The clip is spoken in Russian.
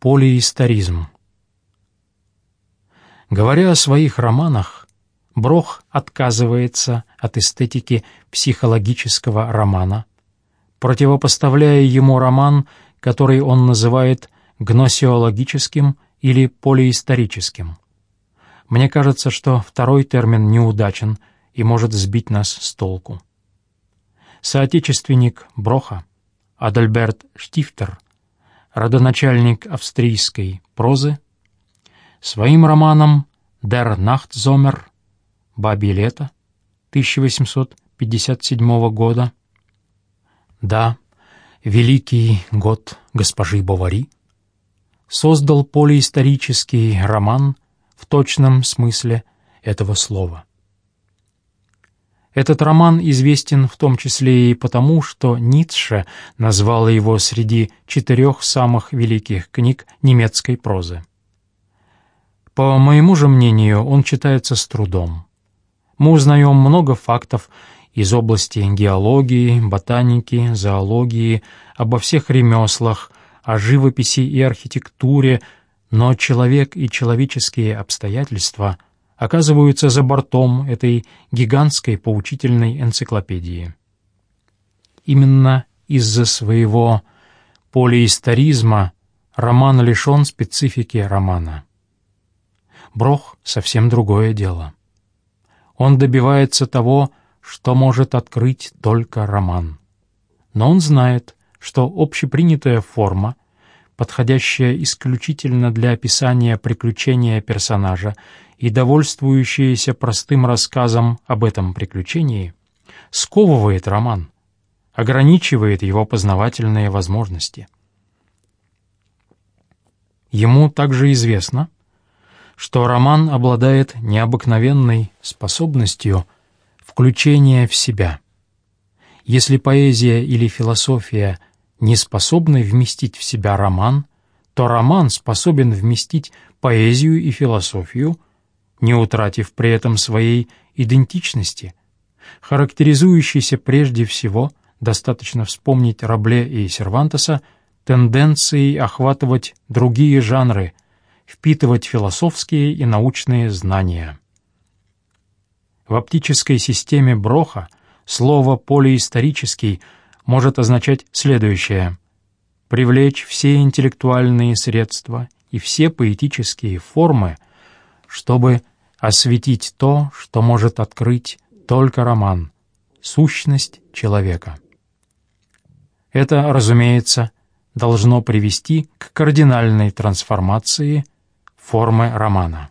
Полиисторизм Говоря о своих романах, Брох отказывается от эстетики психологического романа, противопоставляя ему роман, который он называет гносеологическим или полиисторическим. Мне кажется, что второй термин неудачен и может сбить нас с толку. Соотечественник Броха, Адальберт Штифтер, родоначальник австрийской прозы, своим романом «Дер Нахтзомер» «Бабье лето» 1857 года, да, великий год госпожи Бовари, создал полиисторический роман в точном смысле этого слова. Этот роман известен в том числе и потому, что Ницше назвал его среди четырех самых великих книг немецкой прозы. По моему же мнению, он читается с трудом. Мы узнаем много фактов из области геологии, ботаники, зоологии, обо всех ремеслах, о живописи и архитектуре, но человек и человеческие обстоятельства оказываются за бортом этой гигантской поучительной энциклопедии. Именно из-за своего полиисторизма роман лишен специфики романа. Брох — совсем другое дело. Он добивается того, что может открыть только роман. Но он знает, что общепринятая форма, подходящая исключительно для описания приключения персонажа и довольствующаяся простым рассказом об этом приключении, сковывает роман, ограничивает его познавательные возможности. Ему также известно, что роман обладает необыкновенной способностью включения в себя. Если поэзия или философия не способны вместить в себя роман, то роман способен вместить поэзию и философию, не утратив при этом своей идентичности, характеризующейся прежде всего, достаточно вспомнить Рабле и Сервантеса, тенденцией охватывать другие жанры, впитывать философские и научные знания. В оптической системе Броха слово «полиисторический» может означать следующее — привлечь все интеллектуальные средства и все поэтические формы, чтобы осветить то, что может открыть только роман — сущность человека. Это, разумеется, должно привести к кардинальной трансформации формы романа.